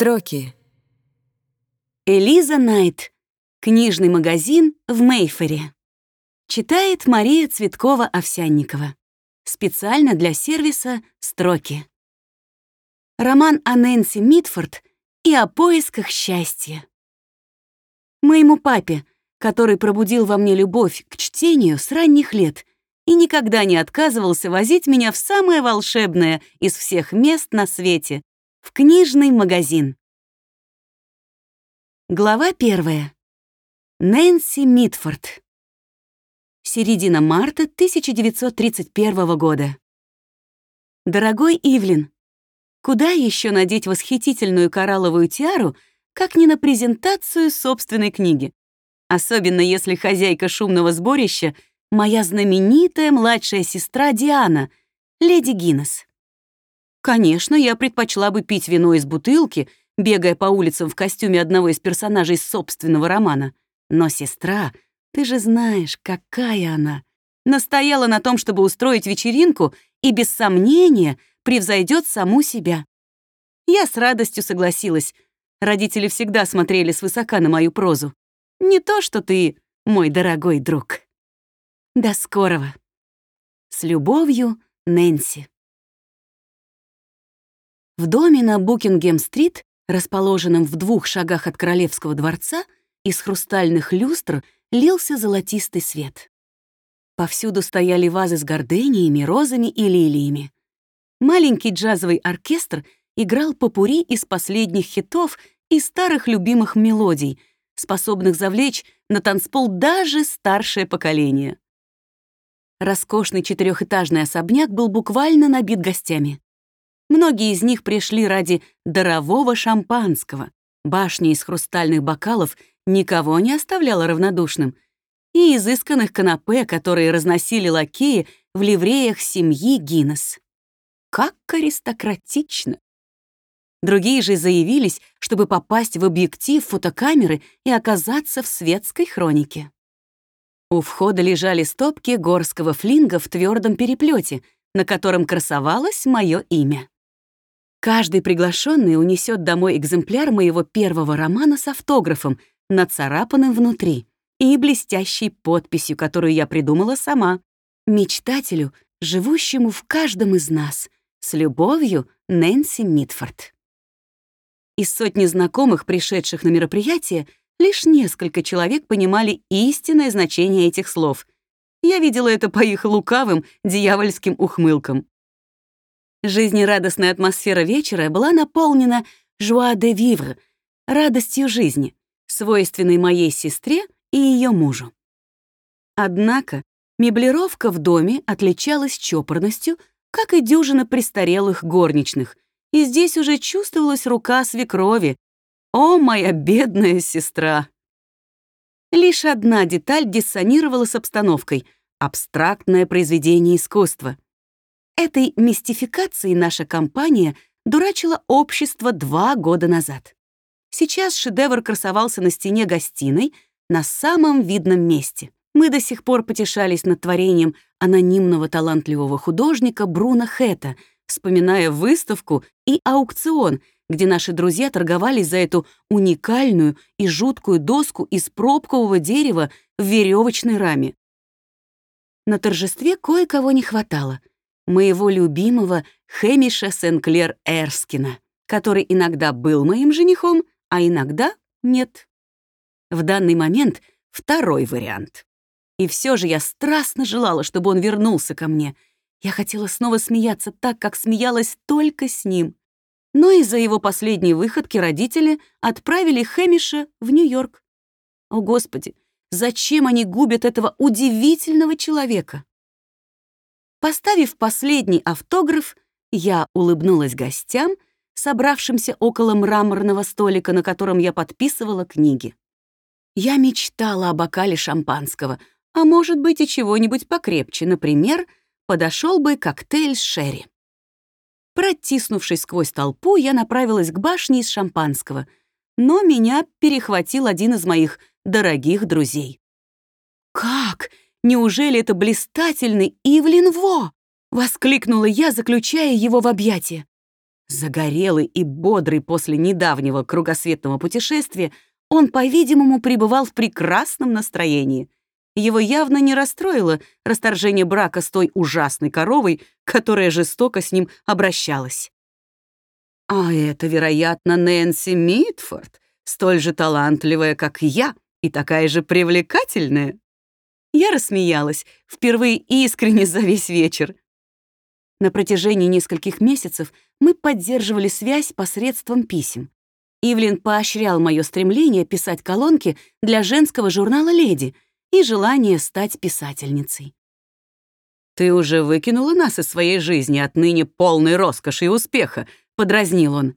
Строки. Элиза Найт. Книжный магазин в Мейфере. Читает Мария Цветкова-Овсянникова. Специально для сервиса «Строки». Роман о Нэнси Митфорд и о поисках счастья. Моему папе, который пробудил во мне любовь к чтению с ранних лет и никогда не отказывался возить меня в самое волшебное из всех мест на свете — в книжный магазин. Глава первая. Нэнси Митфорд. Середина марта 1931 года. Дорогой Ивлин, куда еще надеть восхитительную коралловую тиару, как не на презентацию собственной книги? Особенно если хозяйка шумного сборища — моя знаменитая младшая сестра Диана, леди Гиннес. Конечно, я предпочла бы пить вино из бутылки, бегая по улицам в костюме одного из персонажей собственного романа. Но сестра, ты же знаешь, какая она, настояла на том, чтобы устроить вечеринку и, без сомнения, превзойдет саму себя. Я с радостью согласилась. Родители всегда смотрели свысока на мою прозу. Не то, что ты, мой дорогой друг. До скорого. С любовью, Нэнси. В доме на Букингем-стрит, расположенном в двух шагах от Королевского дворца, из хрустальных люстр лился золотистый свет. Повсюду стояли вазы с гордениями, розами и лилиями. Маленький джазовый оркестр играл попури из последних хитов и старых любимых мелодий, способных завлечь на танцпол даже старшее поколение. Роскошный четырехэтажный особняк был буквально набит гостями. Многие из них пришли ради дарового шампанского. Башня из хрустальных бокалов никого не оставляла равнодушным. И изысканных канапе, которые разносили лакеи в ливреях семьи Гиннес. Как аристократично! Другие же заявились, чтобы попасть в объектив фотокамеры и оказаться в светской хронике. У входа лежали стопки горского флинга в твердом переплете, на котором красовалось мое имя. Каждый приглашенный унесет домой экземпляр моего первого романа с автографом, нацарапанным внутри, и блестящей подписью, которую я придумала сама. Мечтателю, живущему в каждом из нас. С любовью, Нэнси Митфорд. Из сотни знакомых, пришедших на мероприятие, лишь несколько человек понимали истинное значение этих слов. Я видела это по их лукавым, дьявольским ухмылкам. Жизнерадостная атмосфера вечера была наполнена «joie de vivre» — радостью жизни, свойственной моей сестре и ее мужу. Однако меблировка в доме отличалась чопорностью, как и дюжина престарелых горничных — и здесь уже чувствовалась рука свекрови. О, моя бедная сестра! Лишь одна деталь диссонировала с обстановкой — абстрактное произведение искусства. Этой мистификацией наша компания дурачила общество два года назад. Сейчас шедевр красовался на стене гостиной на самом видном месте. Мы до сих пор потешались над творением анонимного талантливого художника Бруно Хэта — вспоминая выставку и аукцион, где наши друзья торговались за эту уникальную и жуткую доску из пробкового дерева в веревочной раме. На торжестве кое-кого не хватало. Моего любимого Хэмиша Сенклер Эрскина, который иногда был моим женихом, а иногда нет. В данный момент второй вариант. И все же я страстно желала, чтобы он вернулся ко мне — я хотела снова смеяться так, как смеялась только с ним. Но из-за его последней выходки родители отправили Хэмиша в Нью-Йорк. О, Господи, зачем они губят этого удивительного человека? Поставив последний автограф, я улыбнулась гостям, собравшимся около мраморного столика, на котором я подписывала книги. Я мечтала о бокале шампанского, а может быть и чего-нибудь покрепче, например, подошел бы коктейль с шерри. Протиснувшись сквозь толпу, я направилась к башне из шампанского, но меня перехватил один из моих дорогих друзей. «Как? Неужели это блистательный Ивлин Во?» — воскликнула я, заключая его в объятия. Загорелый и бодрый после недавнего кругосветного путешествия, он, по-видимому, пребывал в прекрасном настроении. Его явно не расстроило расторжение брака с той ужасной коровой, которая жестоко с ним обращалась. А это, вероятно, Нэнси Митфорд, столь же талантливая, как я, и такая же привлекательная. Я рассмеялась, впервые искренне за весь вечер. На протяжении нескольких месяцев мы поддерживали связь посредством писем. Ивлин поощрял мое стремление писать колонки для женского журнала «Леди» и желание стать писательницей. «Ты уже выкинула нас из своей жизни отныне полной роскоши и успеха», — подразнил он.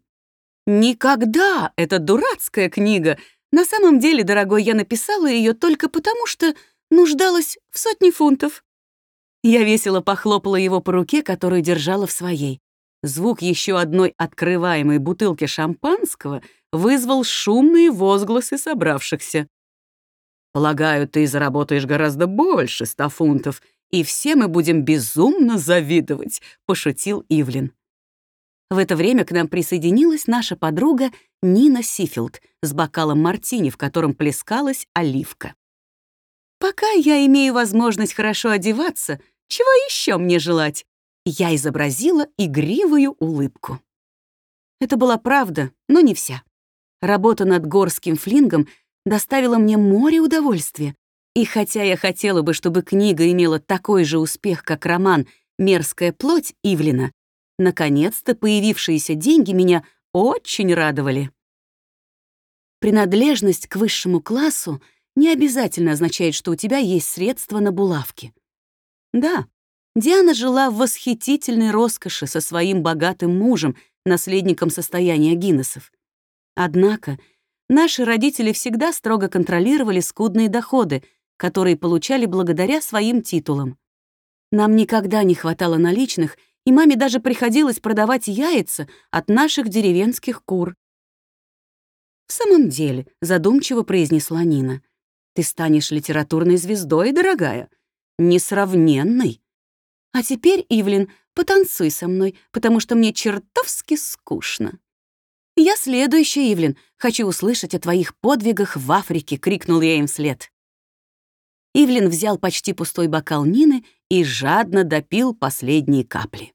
«Никогда! Это дурацкая книга. На самом деле, дорогой, я написала ее только потому, что нуждалась в сотне фунтов». Я весело похлопала его по руке, которую держала в своей. Звук еще одной открываемой бутылки шампанского вызвал шумные возгласы собравшихся. «Полагаю, ты заработаешь гораздо больше ста фунтов, и все мы будем безумно завидовать», — пошутил Ивлин. В это время к нам присоединилась наша подруга Нина Сифилд с бокалом мартини, в котором плескалась оливка. «Пока я имею возможность хорошо одеваться, чего еще мне желать?» Я изобразила игривую улыбку. Это была правда, но не вся. Работа над горским флингом доставила мне море удовольствия. И хотя я хотела бы, чтобы книга имела такой же успех, как роман «Мерзкая плоть» Ивлина, наконец-то появившиеся деньги меня очень радовали. Принадлежность к высшему классу не обязательно означает, что у тебя есть средства на булавки. Да, Диана жила в восхитительной роскоши со своим богатым мужем, наследником состояния Гиннесов. Однако наши родители всегда строго контролировали скудные доходы, которые получали благодаря своим титулам. Нам никогда не хватало наличных, и маме даже приходилось продавать яйца от наших деревенских кур. «В самом деле», — задумчиво произнесла Нина, «ты станешь литературной звездой, дорогая, несравненной. А теперь, Ивлин, потанцуй со мной, потому что мне чертовски скучно». «Я следующая, Ивлин. Хочу услышать о твоих подвигах в Африке», — крикнул я им вслед. Ивлин взял почти пустой бокал Нины и жадно допил последние капли.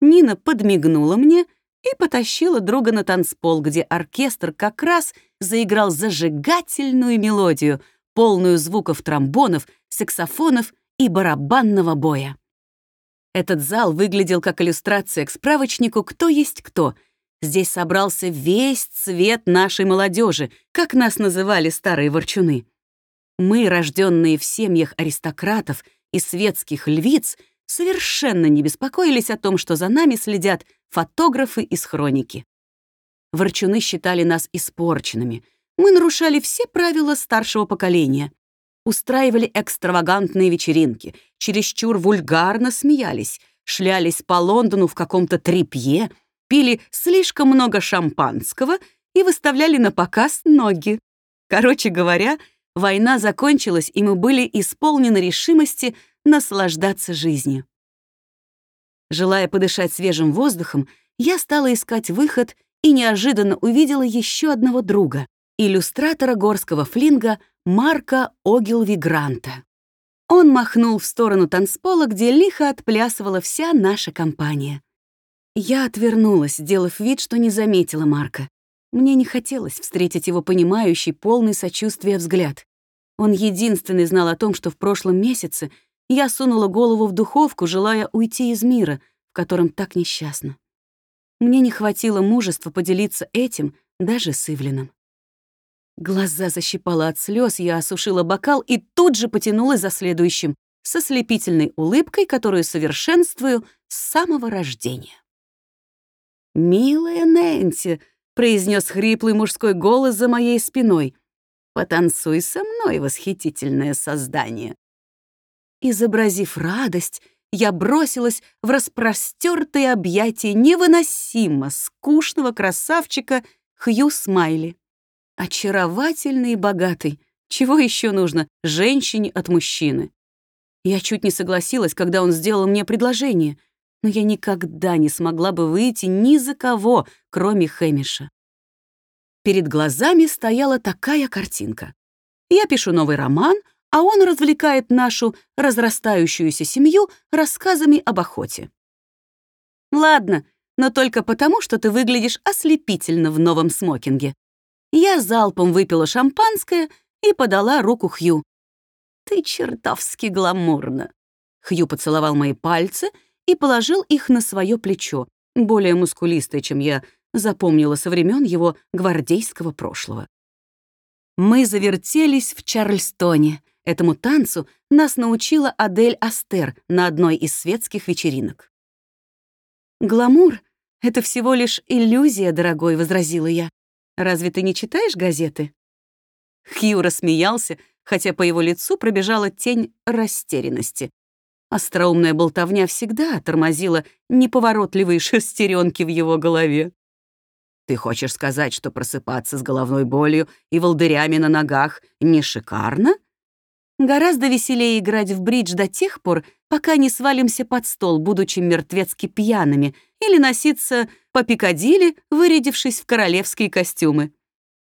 Нина подмигнула мне и потащила друга на танцпол, где оркестр как раз заиграл зажигательную мелодию, полную звуков тромбонов, саксофонов и барабанного боя. Этот зал выглядел как иллюстрация к справочнику «Кто есть кто». Здесь собрался весь цвет нашей молодежи, как нас называли старые ворчуны. Мы, рожденные в семьях аристократов и светских львиц, совершенно не беспокоились о том, что за нами следят фотографы из хроники. Ворчуны считали нас испорченными. Мы нарушали все правила старшего поколения устраивали экстравагантные вечеринки, чересчур вульгарно смеялись, шлялись по Лондону в каком-то трепье, пили слишком много шампанского и выставляли на показ ноги. Короче говоря, война закончилась, и мы были исполнены решимости наслаждаться жизнью. Желая подышать свежим воздухом, я стала искать выход и неожиданно увидела еще одного друга, иллюстратора горского флинга Марка Огилви Гранта. Он махнул в сторону танцпола, где лихо отплясывала вся наша компания. Я отвернулась, сделав вид, что не заметила Марка. Мне не хотелось встретить его понимающий, полный сочувствия взгляд. Он единственный знал о том, что в прошлом месяце я сунула голову в духовку, желая уйти из мира, в котором так несчастно. Мне не хватило мужества поделиться этим даже с Ивлином. Глаза защипала от слез, я осушила бокал и тут же потянулась за следующим, со слепительной улыбкой, которую совершенствую с самого рождения. «Милая Нэнси», — произнес хриплый мужской голос за моей спиной, «потанцуй со мной, восхитительное создание». Изобразив радость, я бросилась в распростертые объятия невыносимо скучного красавчика Хью Смайли. Очаровательный и богатый. Чего еще нужно женщине от мужчины? Я чуть не согласилась, когда он сделал мне предложение, но я никогда не смогла бы выйти ни за кого, кроме Хэмиша. Перед глазами стояла такая картинка. Я пишу новый роман, а он развлекает нашу разрастающуюся семью рассказами об охоте. Ладно, но только потому, что ты выглядишь ослепительно в новом смокинге. Я залпом выпила шампанское и подала руку Хью. «Ты чертовски гламурно!» Хью поцеловал мои пальцы и положил их на свое плечо, более мускулистое, чем я запомнила со времен его гвардейского прошлого. Мы завертелись в Чарльстоне. Этому танцу нас научила Адель Астер на одной из светских вечеринок. «Гламур — это всего лишь иллюзия, дорогой», — возразила я. «Разве ты не читаешь газеты?» Хью рассмеялся, хотя по его лицу пробежала тень растерянности. Остроумная болтовня всегда тормозила неповоротливые шестеренки в его голове. «Ты хочешь сказать, что просыпаться с головной болью и волдырями на ногах не шикарно?» Гораздо веселее играть в бридж до тех пор, пока не свалимся под стол, будучи мертвецки пьяными, или носиться по Пикадилли, вырядившись в королевские костюмы.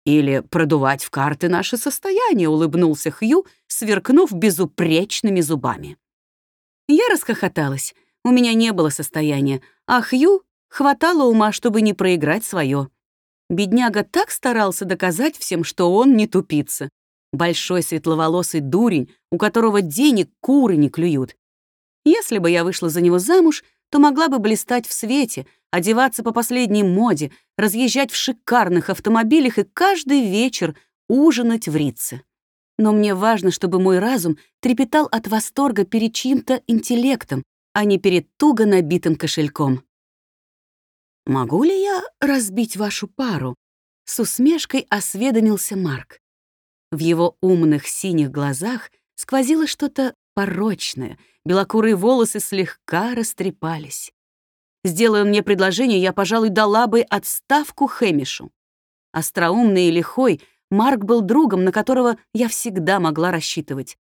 Или продувать в карты наше состояние, улыбнулся Хью, сверкнув безупречными зубами. Я расхохоталась. У меня не было состояния, а Хью хватало ума, чтобы не проиграть свое. Бедняга так старался доказать всем, что он не тупица. Большой светловолосый дурень, у которого денег куры не клюют. Если бы я вышла за него замуж, то могла бы блистать в свете, одеваться по последней моде, разъезжать в шикарных автомобилях и каждый вечер ужинать в Рице. Но мне важно, чтобы мой разум трепетал от восторга перед чьим-то интеллектом, а не перед туго набитым кошельком. «Могу ли я разбить вашу пару?» С усмешкой осведомился Марк. В его умных синих глазах сквозило что-то порочное, белокурые волосы слегка растрепались. Сделая мне предложение, я, пожалуй, дала бы отставку Хэмишу. Остроумный и лихой, Марк был другом, на которого я всегда могла рассчитывать.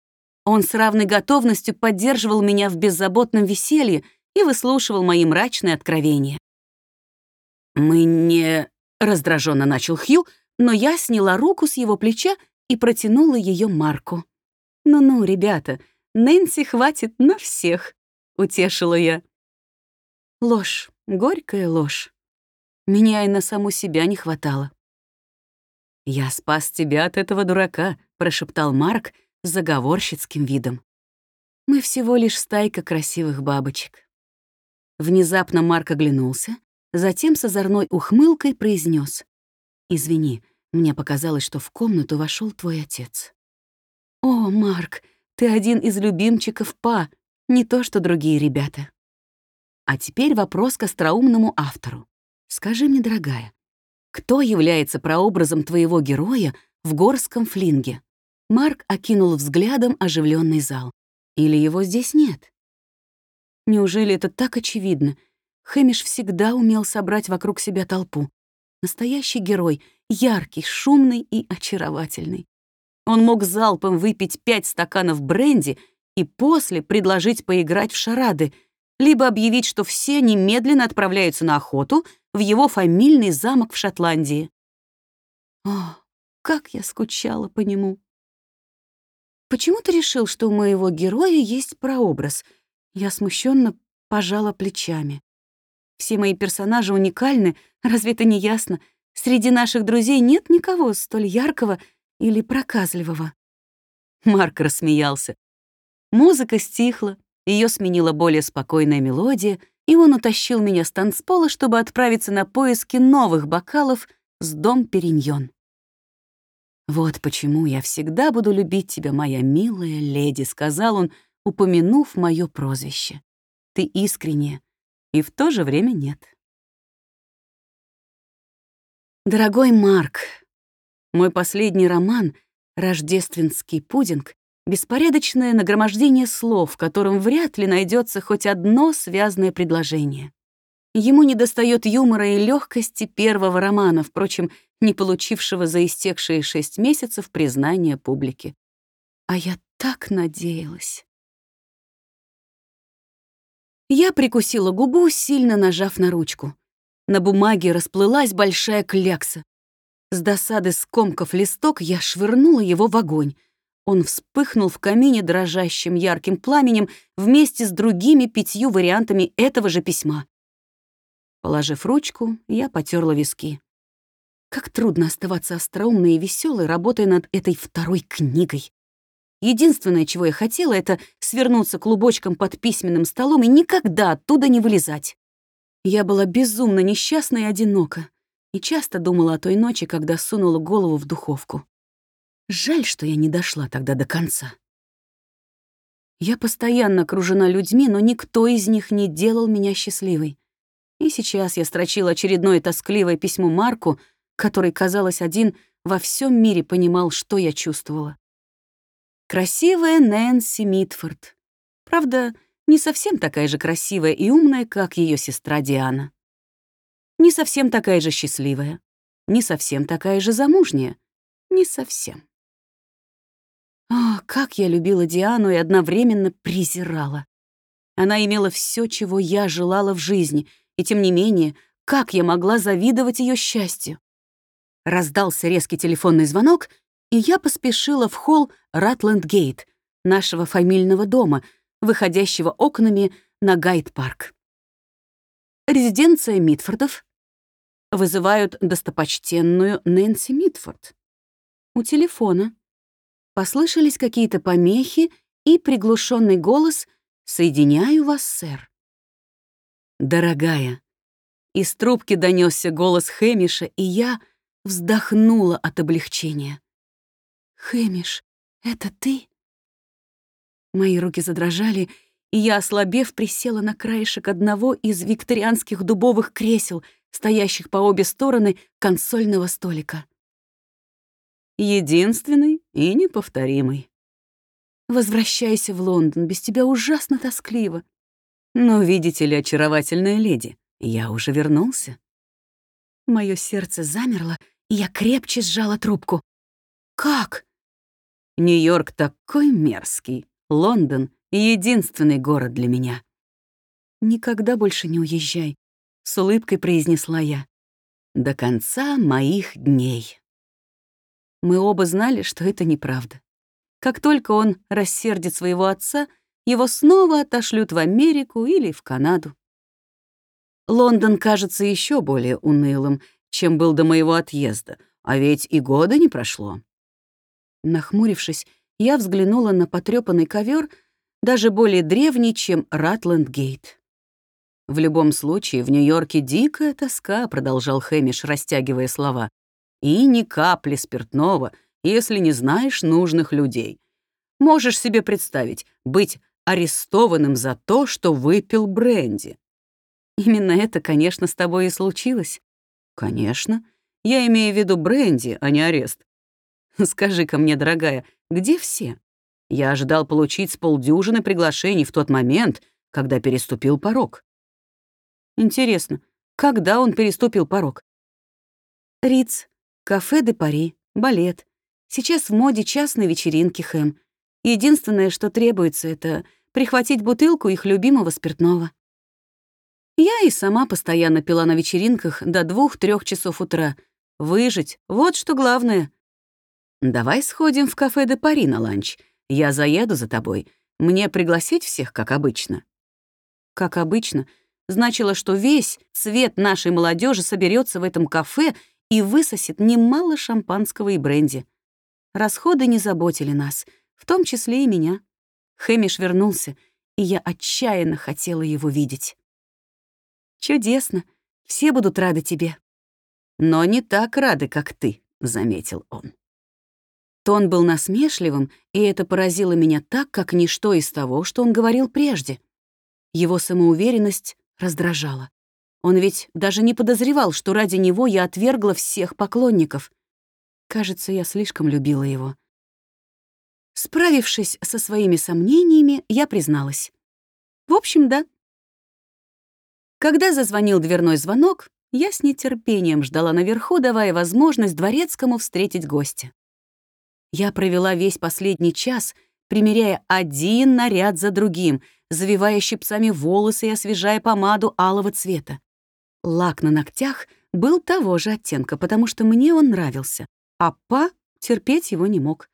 Он с равной готовностью поддерживал меня в беззаботном веселье и выслушивал мои мрачные откровения. «Мы не...» — раздраженно начал Хью, но я сняла руку с его плеча и протянула ее Марку. «Ну-ну, ребята, Нэнси хватит на всех», — утешила я. Ложь, горькая ложь. Меня и на саму себя не хватало. «Я спас тебя от этого дурака», — прошептал Марк с заговорщицким видом. «Мы всего лишь стайка красивых бабочек». Внезапно Марк оглянулся, затем с озорной ухмылкой произнес: «Извини, мне показалось, что в комнату вошел твой отец. О, Марк, ты один из любимчиков Па, не то что другие ребята. А теперь вопрос к остроумному автору. Скажи мне, дорогая, кто является прообразом твоего героя в горском флинге? Марк окинул взглядом оживленный зал. Или его здесь нет? Неужели это так очевидно? Хэмиш всегда умел собрать вокруг себя толпу. Настоящий герой, яркий, шумный и очаровательный. Он мог залпом выпить пять стаканов бренди и после предложить поиграть в шарады, либо объявить, что все немедленно отправляются на охоту в его фамильный замок в Шотландии. О, как я скучала по нему. Почему ты решил, что у моего героя есть прообраз? Я смущенно пожала плечами. Все мои персонажи уникальны, разве это не ясно? Среди наших друзей нет никого столь яркого или проказливого. Марк рассмеялся. Музыка стихла, ее сменила более спокойная мелодия, и он утащил меня с танцпола, чтобы отправиться на поиски новых бокалов с дом Периньон. «Вот почему я всегда буду любить тебя, моя милая леди», — сказал он, упомянув мое прозвище. «Ты искренняя, и в то же время нет. Дорогой Марк, мой последний роман «Рождественский пудинг» — беспорядочное нагромождение слов, в котором вряд ли найдется хоть одно связанное предложение. Ему недостает юмора и легкости первого романа, впрочем, не получившего за истекшие шесть месяцев признания публики. А я так надеялась. Я прикусила губу, сильно нажав на ручку. На бумаге расплылась большая клякса. С досады скомков листок, я швырнула его в огонь. Он вспыхнул в камине дрожащим ярким пламенем вместе с другими пятью вариантами этого же письма. Положив ручку, я потерла виски. Как трудно оставаться остроумной и веселой, работая над этой второй книгой. Единственное, чего я хотела, это свернуться клубочком под письменным столом и никогда оттуда не вылезать. Я была безумно несчастна и одинока, и часто думала о той ночи, когда сунула голову в духовку. Жаль, что я не дошла тогда до конца. Я постоянно окружена людьми, но никто из них не делал меня счастливой. И сейчас я строчила очередное тоскливое письмо Марку, который, казалось, один во всем мире понимал, что я чувствовала. Красивая Нэнси Митфорд. Правда, не совсем такая же красивая и умная, как ее сестра Диана. Не совсем такая же счастливая. Не совсем такая же замужняя. Не совсем. О, как я любила Диану и одновременно презирала. Она имела все, чего я желала в жизни, и тем не менее, как я могла завидовать ее счастью? Раздался резкий телефонный звонок, и я поспешила в холл Ратленд-Гейт, нашего фамильного дома, выходящего окнами на Гайд-парк. Резиденция Митфордов вызывают достопочтенную Нэнси Митфорд. У телефона Послышались какие-то помехи и приглушенный голос «Соединяю вас, сэр». «Дорогая». Из трубки донесся голос Хэмиша, и я вздохнула от облегчения. «Хэмиш, это ты?» Мои руки задрожали, и я, ослабев, присела на краешек одного из викторианских дубовых кресел, стоящих по обе стороны консольного столика единственный и неповторимый. Возвращайся в Лондон, без тебя ужасно тоскливо. Но, видите ли, очаровательная леди, я уже вернулся. Мое сердце замерло, и я крепче сжала трубку. Как? Нью-Йорк такой мерзкий. Лондон — единственный город для меня. Никогда больше не уезжай, — с улыбкой произнесла я. До конца моих дней. Мы оба знали, что это неправда. Как только он рассердит своего отца, его снова отошлют в Америку или в Канаду. Лондон кажется еще более унылым, чем был до моего отъезда, а ведь и года не прошло. Нахмурившись, я взглянула на потрёпанный ковер, даже более древний, чем Ратленд-Гейт. «В любом случае, в Нью-Йорке дикая тоска», — продолжал Хэмиш, растягивая слова. И ни капли спиртного, если не знаешь нужных людей. Можешь себе представить, быть арестованным за то, что выпил бренди. Именно это, конечно, с тобой и случилось. Конечно. Я имею в виду бренди, а не арест. Скажи-ка мне, дорогая, где все? Я ожидал получить с полдюжины приглашений в тот момент, когда переступил порог. Интересно, когда он переступил порог? Риц, Кафе де Пари, балет. Сейчас в моде частные вечеринки, Хэм. Единственное, что требуется, это прихватить бутылку их любимого спиртного. Я и сама постоянно пила на вечеринках до двух-трех часов утра. Выжить — вот что главное. Давай сходим в кафе де Пари на ланч. Я заеду за тобой. Мне пригласить всех, как обычно. Как обычно, значило, что весь цвет нашей молодежи соберется в этом кафе и высосет немало шампанского и бренди. Расходы не заботили нас, в том числе и меня. Хэмиш вернулся, и я отчаянно хотела его видеть. «Чудесно, все будут рады тебе». «Но не так рады, как ты», — заметил он. Тон был насмешливым, и это поразило меня так, как ничто из того, что он говорил прежде. Его самоуверенность раздражала. Он ведь даже не подозревал, что ради него я отвергла всех поклонников. Кажется, я слишком любила его. Справившись со своими сомнениями, я призналась. В общем, да. Когда зазвонил дверной звонок, я с нетерпением ждала наверху, давая возможность дворецкому встретить гостя. Я провела весь последний час, примеряя один наряд за другим, завивая щипцами волосы и освежая помаду алого цвета. Лак на ногтях был того же оттенка, потому что мне он нравился, а Па терпеть его не мог.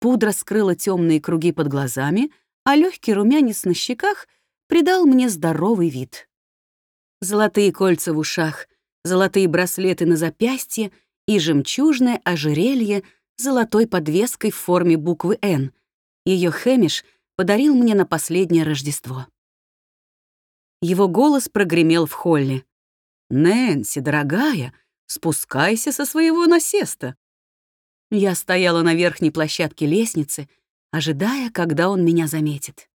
Пудра скрыла темные круги под глазами, а легкий румянец на щеках придал мне здоровый вид. Золотые кольца в ушах, золотые браслеты на запястье и жемчужное ожерелье золотой подвеской в форме буквы «Н». Ее Хэмиш подарил мне на последнее Рождество. Его голос прогремел в холле. «Нэнси, дорогая, спускайся со своего насеста». Я стояла на верхней площадке лестницы, ожидая, когда он меня заметит.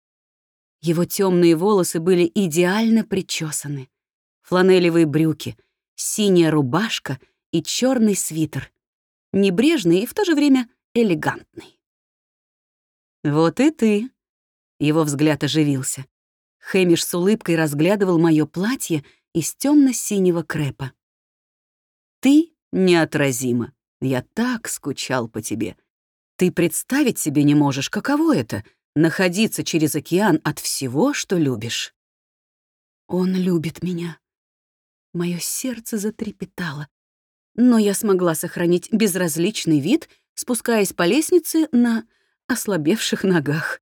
Его темные волосы были идеально причесаны. Фланелевые брюки, синяя рубашка и черный свитер. Небрежный и в то же время элегантный. «Вот и ты», — его взгляд оживился. Хэмиш с улыбкой разглядывал мое платье из темно-синего крепа. «Ты неотразима. Я так скучал по тебе. Ты представить себе не можешь, каково это — находиться через океан от всего, что любишь». «Он любит меня». Мое сердце затрепетало. Но я смогла сохранить безразличный вид, спускаясь по лестнице на ослабевших ногах.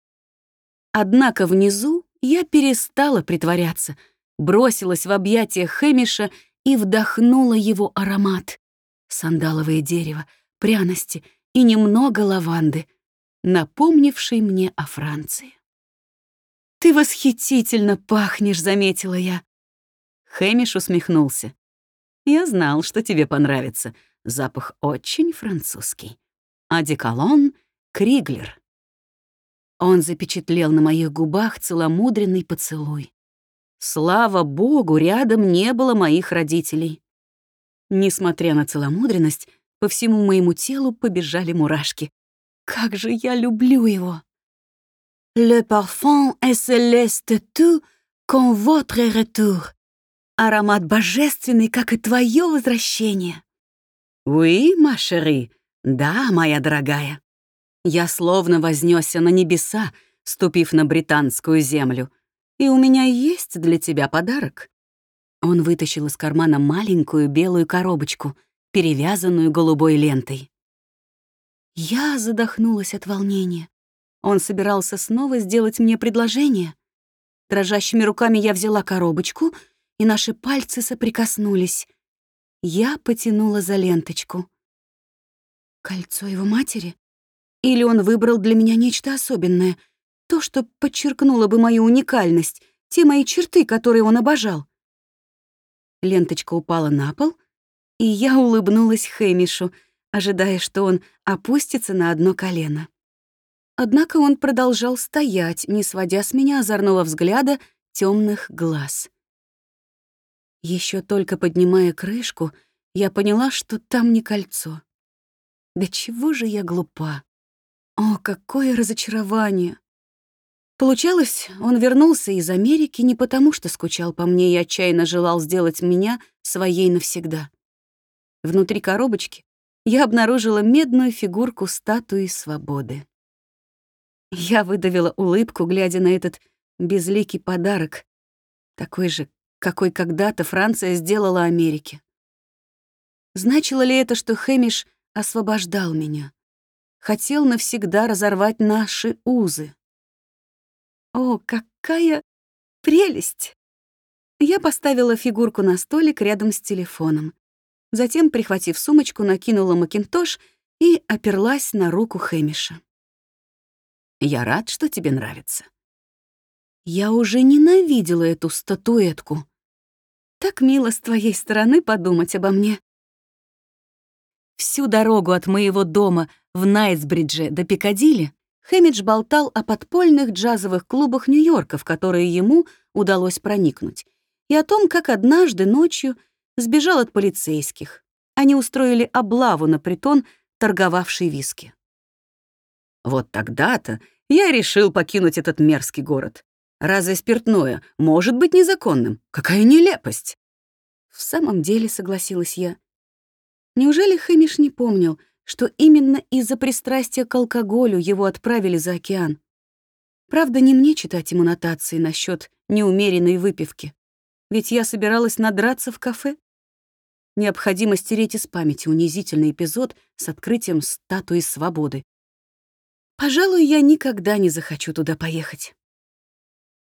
Однако внизу я перестала притворяться — бросилась в объятия Хэмиша и вдохнула его аромат. Сандаловое дерево, пряности и немного лаванды, напомнивший мне о Франции. «Ты восхитительно пахнешь», — заметила я. Хэмиш усмехнулся. «Я знал, что тебе понравится. Запах очень французский. Одеколон Криглер». Он запечатлел на моих губах целомудренный поцелуй. Слава богу, рядом не было моих родителей. Несмотря на целомудренность, по всему моему телу побежали мурашки. Как же я люблю его! «Le parfum est céleste tout, comme votre retour». Аромат божественный, как и твое возвращение. «Oui, ma chérie. Да, моя дорогая». Я словно вознесся на небеса, ступив на британскую землю — и у меня есть для тебя подарок». Он вытащил из кармана маленькую белую коробочку, перевязанную голубой лентой. Я задохнулась от волнения. Он собирался снова сделать мне предложение. Дрожащими руками я взяла коробочку, и наши пальцы соприкоснулись. Я потянула за ленточку. Кольцо его матери? Или он выбрал для меня нечто особенное — то, что подчеркнуло бы мою уникальность, те мои черты, которые он обожал. Ленточка упала на пол, и я улыбнулась Хэмишу, ожидая, что он опустится на одно колено. Однако он продолжал стоять, не сводя с меня озорного взгляда темных глаз. Еще только поднимая крышку, я поняла, что там не кольцо. Да чего же я глупа? О, какое разочарование! Получалось, он вернулся из Америки не потому, что скучал по мне и отчаянно желал сделать меня своей навсегда. Внутри коробочки я обнаружила медную фигурку статуи свободы. Я выдавила улыбку, глядя на этот безликий подарок, такой же, какой когда-то Франция сделала Америке. Значило ли это, что Хэмиш освобождал меня? Хотел навсегда разорвать наши узы? О, какая прелесть! Я поставила фигурку на столик рядом с телефоном. Затем, прихватив сумочку, накинула макинтош и оперлась на руку Хэмиша. «Я рад, что тебе нравится». Я уже ненавидела эту статуэтку. Так мило с твоей стороны подумать обо мне. Всю дорогу от моего дома в Найтсбридже до Пикадилли Хэмидж болтал о подпольных джазовых клубах Нью-Йорка, в которые ему удалось проникнуть, и о том, как однажды ночью сбежал от полицейских. Они устроили облаву на притон, торговавший виски. Вот тогда-то я решил покинуть этот мерзкий город. Разве спиртное может быть незаконным? Какая нелепость! В самом деле, согласилась я. Неужели Хэмиш не помнил, что именно из-за пристрастия к алкоголю его отправили за океан. Правда, не мне читать ему нотации насчет неумеренной выпивки, ведь я собиралась надраться в кафе. Необходимо стереть из памяти унизительный эпизод с открытием статуи свободы. Пожалуй, я никогда не захочу туда поехать.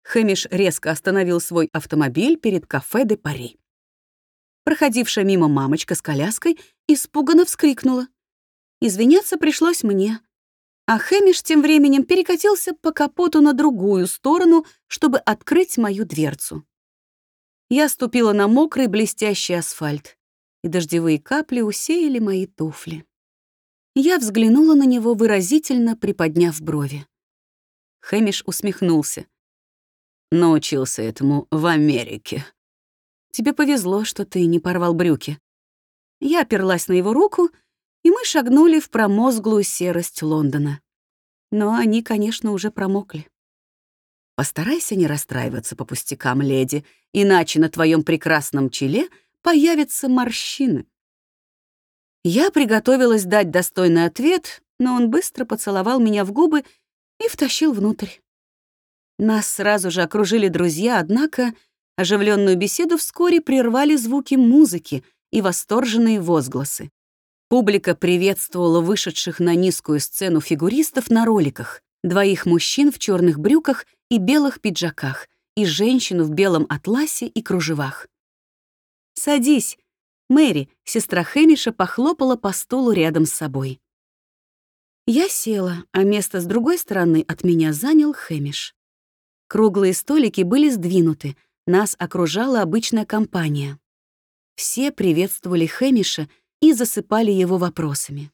Хэмиш резко остановил свой автомобиль перед кафе де Пари. Проходившая мимо мамочка с коляской испуганно вскрикнула. Извиняться пришлось мне. А Хэмиш тем временем перекатился по капоту на другую сторону, чтобы открыть мою дверцу. Я ступила на мокрый блестящий асфальт, и дождевые капли усеяли мои туфли. Я взглянула на него выразительно, приподняв брови. Хэмиш усмехнулся. Научился этому в Америке. Тебе повезло, что ты не порвал брюки. Я оперлась на его руку, и мы шагнули в промозглую серость Лондона. Но они, конечно, уже промокли. Постарайся не расстраиваться по пустякам, леди, иначе на твоем прекрасном челе появятся морщины. Я приготовилась дать достойный ответ, но он быстро поцеловал меня в губы и втащил внутрь. Нас сразу же окружили друзья, однако оживленную беседу вскоре прервали звуки музыки и восторженные возгласы. Публика приветствовала вышедших на низкую сцену фигуристов на роликах, двоих мужчин в черных брюках и белых пиджаках, и женщину в белом атласе и кружевах. «Садись!» Мэри, сестра Хэмиша, похлопала по стулу рядом с собой. Я села, а место с другой стороны от меня занял Хэмиш. Круглые столики были сдвинуты, нас окружала обычная компания. Все приветствовали Хэмиша и засыпали его вопросами.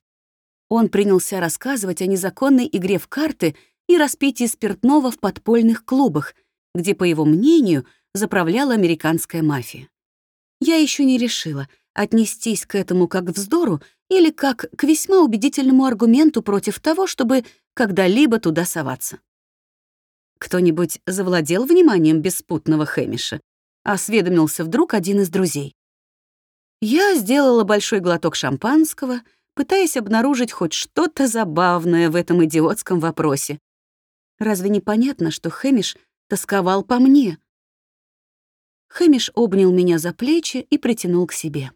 Он принялся рассказывать о незаконной игре в карты и распитии спиртного в подпольных клубах, где, по его мнению, заправляла американская мафия. Я еще не решила, отнестись к этому как к вздору или как к весьма убедительному аргументу против того, чтобы когда-либо туда соваться. Кто-нибудь завладел вниманием беспутного Хэмиша? Осведомился вдруг один из друзей. Я сделала большой глоток шампанского, пытаясь обнаружить хоть что-то забавное в этом идиотском вопросе. Разве не понятно, что Хэмиш тосковал по мне? Хэмиш обнял меня за плечи и притянул к себе.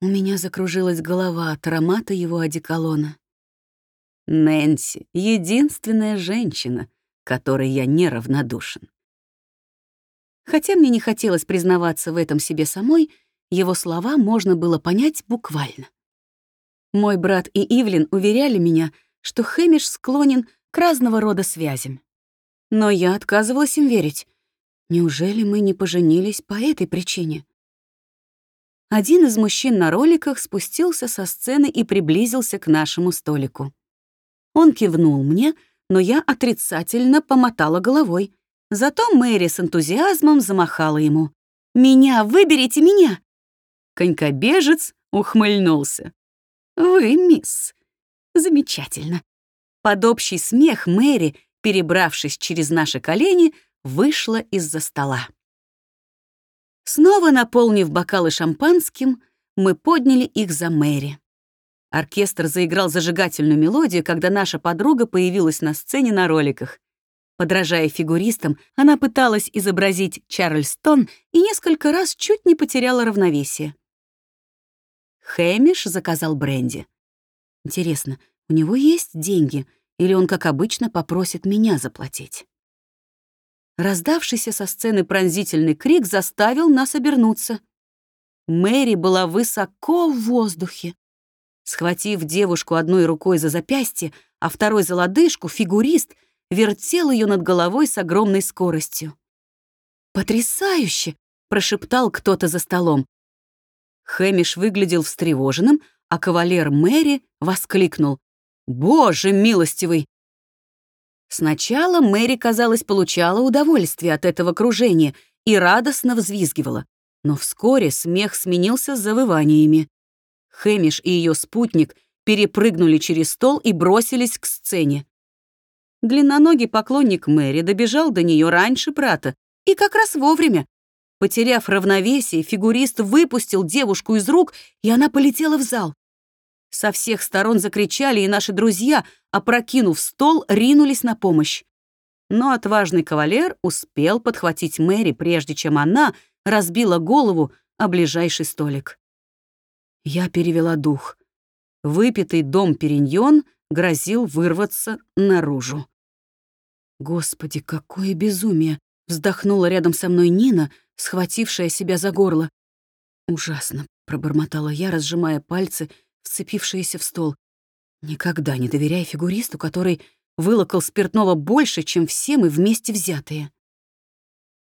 У меня закружилась голова от аромата его одеколона. «Нэнси — единственная женщина, которой я неравнодушен. Хотя мне не хотелось признаваться в этом себе самой, его слова можно было понять буквально. Мой брат и Ивлин уверяли меня, что Хэмиш склонен к разного рода связям. Но я отказывалась им верить. Неужели мы не поженились по этой причине? Один из мужчин на роликах спустился со сцены и приблизился к нашему столику. Он кивнул мне — но я отрицательно помотала головой. Зато Мэри с энтузиазмом замахала ему. «Меня, выберите меня!» Конькобежец ухмыльнулся. «Вы, мисс, замечательно». Под общий смех Мэри, перебравшись через наши колени, вышла из-за стола. Снова наполнив бокалы шампанским, мы подняли их за Мэри. Оркестр заиграл зажигательную мелодию, когда наша подруга появилась на сцене на роликах. Подражая фигуристам, она пыталась изобразить Чарльстон и несколько раз чуть не потеряла равновесие. Хэмиш заказал бренди. Интересно, у него есть деньги, или он, как обычно, попросит меня заплатить? Раздавшийся со сцены пронзительный крик заставил нас обернуться. Мэри была высоко в воздухе. Схватив девушку одной рукой за запястье, а второй за лодыжку, фигурист вертел ее над головой с огромной скоростью. «Потрясающе!» — прошептал кто-то за столом. Хэмиш выглядел встревоженным, а кавалер Мэри воскликнул. «Боже милостивый!» Сначала Мэри, казалось, получала удовольствие от этого кружения и радостно взвизгивала, но вскоре смех сменился завываниями. Хэмиш и ее спутник перепрыгнули через стол и бросились к сцене. Длинноногий поклонник Мэри добежал до нее раньше брата и как раз вовремя. Потеряв равновесие, фигурист выпустил девушку из рук, и она полетела в зал. Со всех сторон закричали, и наши друзья, опрокинув стол, ринулись на помощь. Но отважный кавалер успел подхватить Мэри, прежде чем она разбила голову о ближайший столик. Я перевела дух. Выпитый дом Периньон грозил вырваться наружу. «Господи, какое безумие!» — вздохнула рядом со мной Нина, схватившая себя за горло. «Ужасно», — пробормотала я, разжимая пальцы, вцепившиеся в стол. «Никогда не доверяй фигуристу, который вылокал спиртного больше, чем все мы вместе взятые».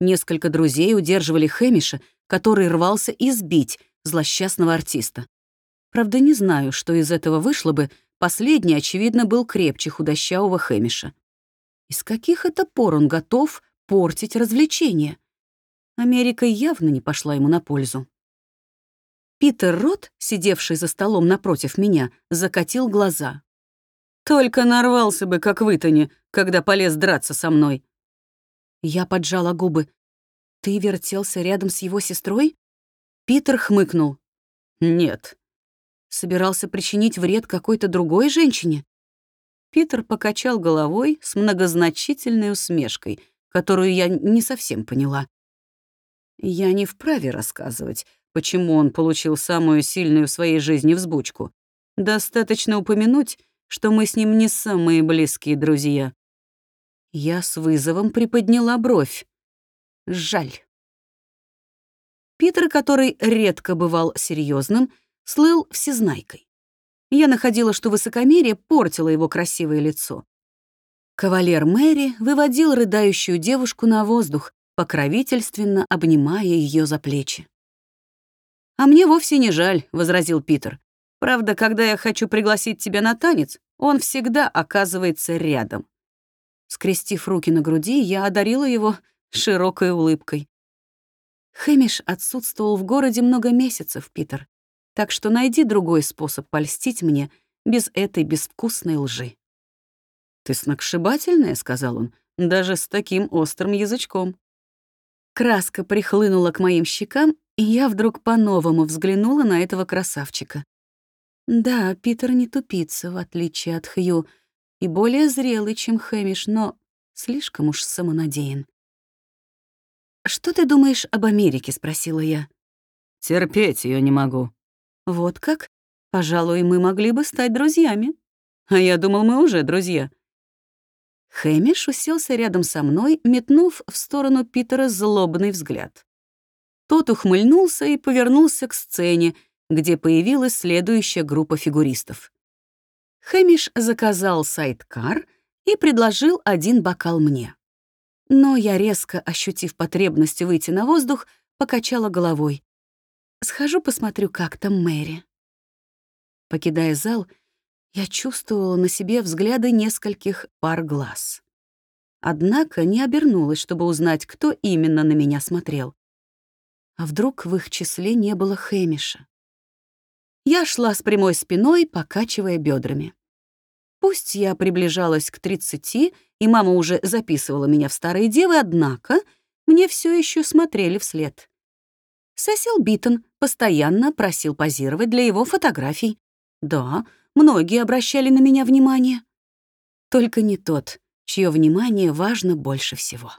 Несколько друзей удерживали Хэмиша, который рвался избить злосчастного артиста. Правда, не знаю, что из этого вышло бы, последний, очевидно, был крепче худощавого Хэмиша. Из каких это пор он готов портить развлечения? Америка явно не пошла ему на пользу. Питер Рот, сидевший за столом напротив меня, закатил глаза. «Только нарвался бы, как вытони, когда полез драться со мной». Я поджала губы. «Ты вертелся рядом с его сестрой?» Питер хмыкнул. «Нет». Собирался причинить вред какой-то другой женщине? Питер покачал головой с многозначительной усмешкой, которую я не совсем поняла. Я не вправе рассказывать, почему он получил самую сильную в своей жизни взбучку. Достаточно упомянуть, что мы с ним не самые близкие друзья. Я с вызовом приподняла бровь. Жаль. Питер, который редко бывал серьезным, слыл всезнайкой. Я находила, что высокомерие портило его красивое лицо. Кавалер Мэри выводил рыдающую девушку на воздух, покровительственно обнимая ее за плечи. «А мне вовсе не жаль», — возразил Питер. «Правда, когда я хочу пригласить тебя на танец, он всегда оказывается рядом». Скрестив руки на груди, я одарила его широкой улыбкой. Хэмиш отсутствовал в городе много месяцев, Питер, так что найди другой способ польстить мне без этой безвкусной лжи. «Ты сногсшибательная», — сказал он, — «даже с таким острым язычком». Краска прихлынула к моим щекам, и я вдруг по-новому взглянула на этого красавчика. Да, Питер не тупица, в отличие от Хью, и более зрелый, чем Хэмиш, но слишком уж самонадеян. «Что ты думаешь об Америке?» — спросила я. «Терпеть ее не могу». «Вот как? Пожалуй, мы могли бы стать друзьями. А я думал, мы уже друзья». Хэмиш уселся рядом со мной, метнув в сторону Питера злобный взгляд. Тот ухмыльнулся и повернулся к сцене, где появилась следующая группа фигуристов. Хэмиш заказал сайдкар и предложил один бокал мне. Но я, резко ощутив потребность выйти на воздух, покачала головой. «Схожу посмотрю, как там Мэри». Покидая зал, я чувствовала на себе взгляды нескольких пар глаз. Однако не обернулась, чтобы узнать, кто именно на меня смотрел. А вдруг в их числе не было Хэмиша? Я шла с прямой спиной, покачивая бедрами. Пусть я приближалась к 30, и мама уже записывала меня в старые девы, однако мне все еще смотрели вслед. Сесил Биттон постоянно просил позировать для его фотографий. Да, многие обращали на меня внимание. Только не тот, чье внимание важно больше всего.